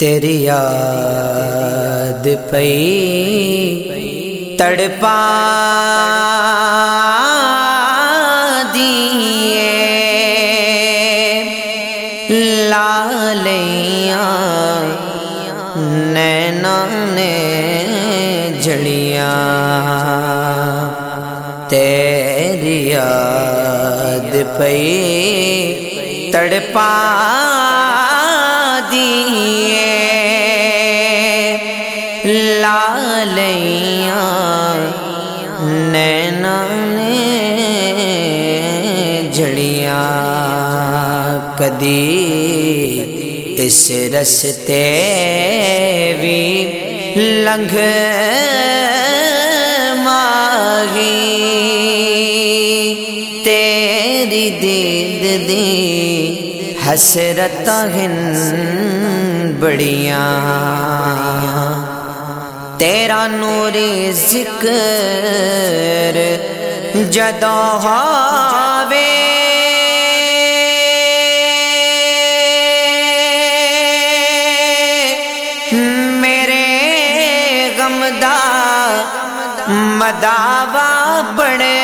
تیری یاد پئی تڑپا دیے لالیاں نینا نے جڑیاں تیری یاد پئی تڑپا نینا نے جڑیاں کدی اس رستے بھی لنگ ماہی تیری دید دی حسرت ہن بڑیاں تیرا نور ذکر جدو ہوے میرے غمدا مداوا بڑے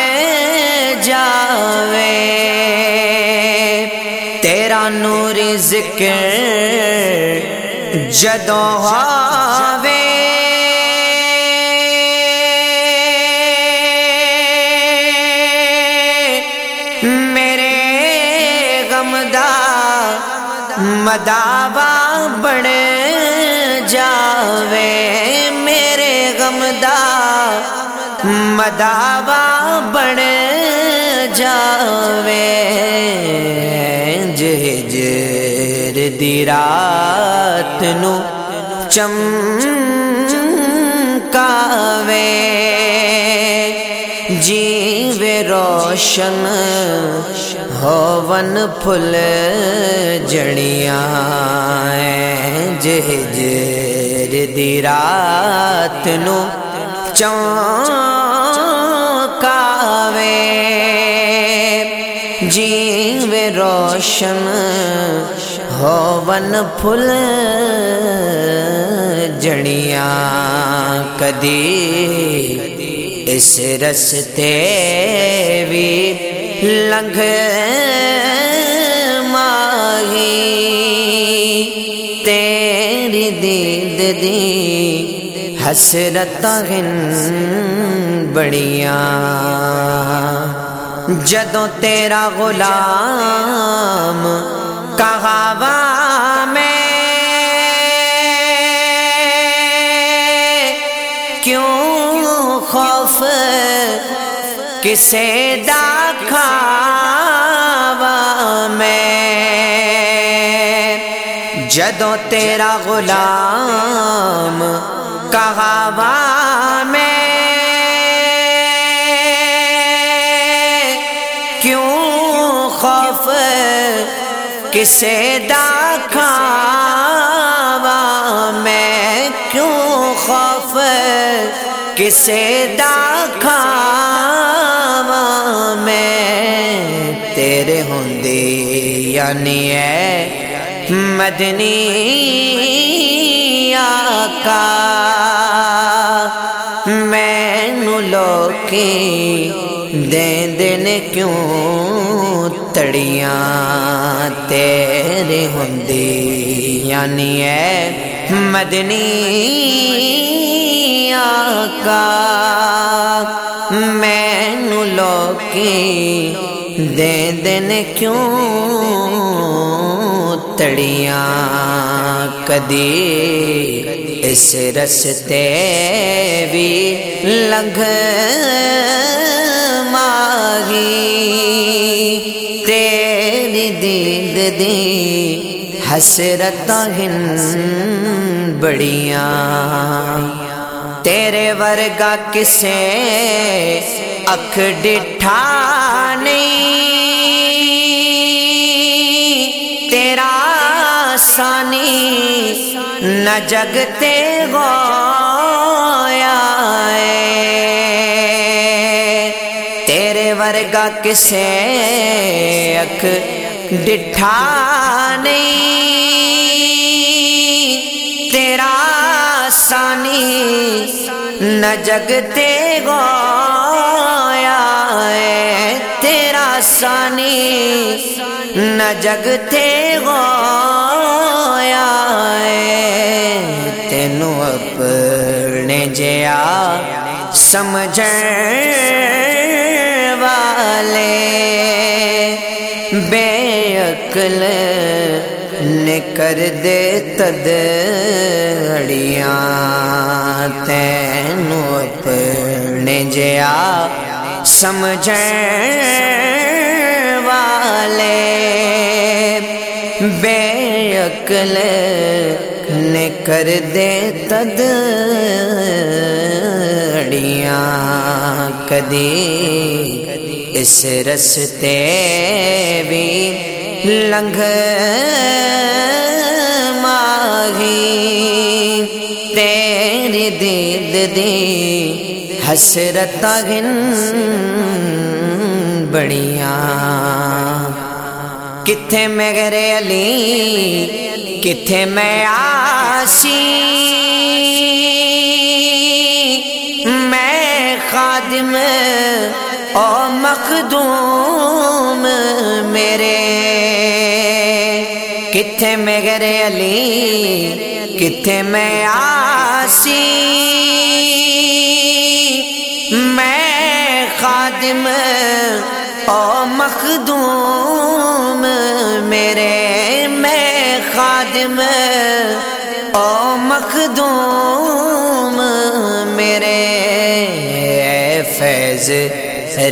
جاوے۔ تیرا نور ذکر جدو مداوا بڑ جاوے میرے غمدا مداوا بڑ جاوے جر دی رات نو چم کاوے جیو روشن ہوون پھل جڑیاں جہجر دی رات نو چونکاوے۔ جیو روشن ہوون پھل جڑیاں کدی اس رستے بھی لنگ ماہی۔ تیری دید دی حسرت ہن بڑیاں۔ جدوں تیرا غلام کہاوا کسے داکھا میں۔ جدوں تیرا غلام کہاوا میں۔ کیوں خوف کسے داکھا میں؟ کیوں خوف کسے داکھا میں تیرے ہوندی یعنی ہے مدنی آقا میں نو لوکی دین دین کیوں تڑیاں تیرے ہوندی یعنی ہے مدنی آقا میں نو لوکی دین کیوں تڑیاں؟ کدی اس رستے بھی لنگ ماہی؟ تیری دید دی حسرت ہن بڑیاں۔ تیرے ورگا کسے اکھ ڈٹھانی تیرا سانی نہ جگتے گویا تیرے ورگا کسے اکھ ڈٹھانی تیرا سانی نہ جگتے گویا تیرا سانی نہ جگتے گویا ہے تینوں اپنے جیا سمجھ والے بے عقل کر دے تد اڑیاں تینوں اپنے جیا سمجھ والے بے عقل کر دے تد اڑیاں کدی اس رستے بھی لنگ ماہی تیری دید دی حسرت گن بڑیاں کتھے میں گرے علی کتھے میں آسی میں خادم او مخدوم میرے کتھے میں گرے علی کتھے میں آسی میں خادم او مخدوم میرے میں خادم او مخدوم میرے فیض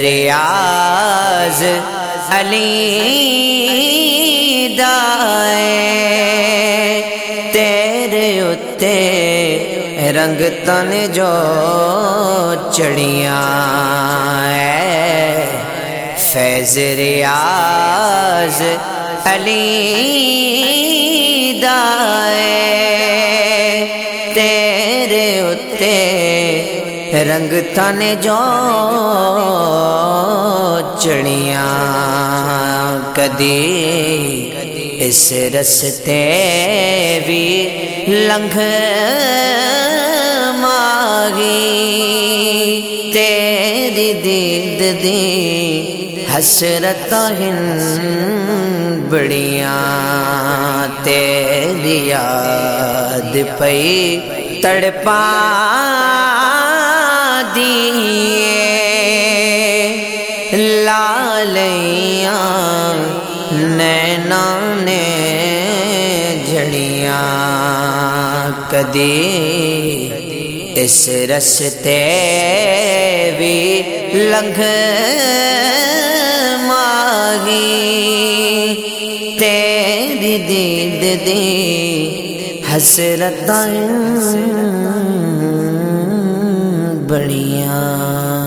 ریاض علی دائے تیرے اتے رنگ تن جو چڑیاں فیض ریاض علی دائے، تیرے اتے رنگ تن جو چڑیاں کدی اس رستے بھی لنگ ماگی تیری دید دی حسرت ہن بڑیاں تیری یاد پئی تڑپا دیے لالیاں نینا نے جڑیاں کدی اس رستے بھی لنگ ماگی تیری دید دی حسرت بڑیاں